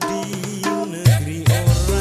di negeri orang.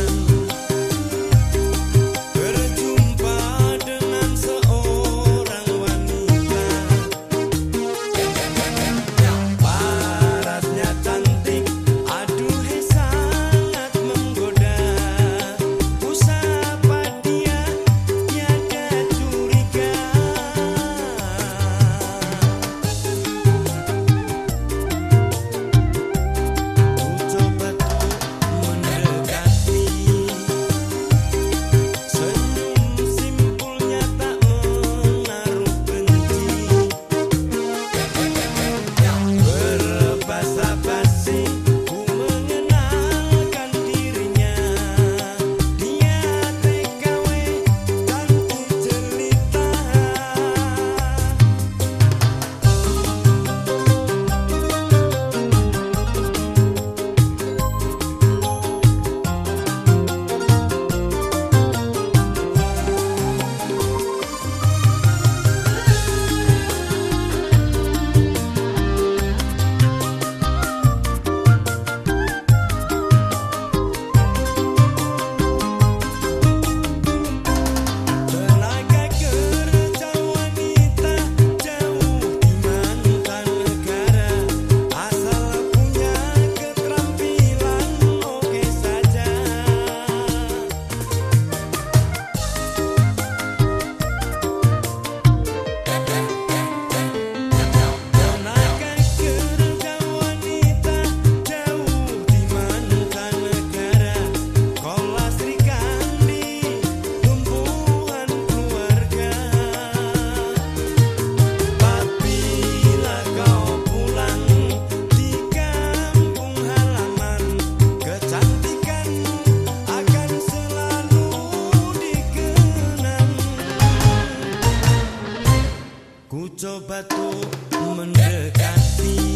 coba tuh mendekati.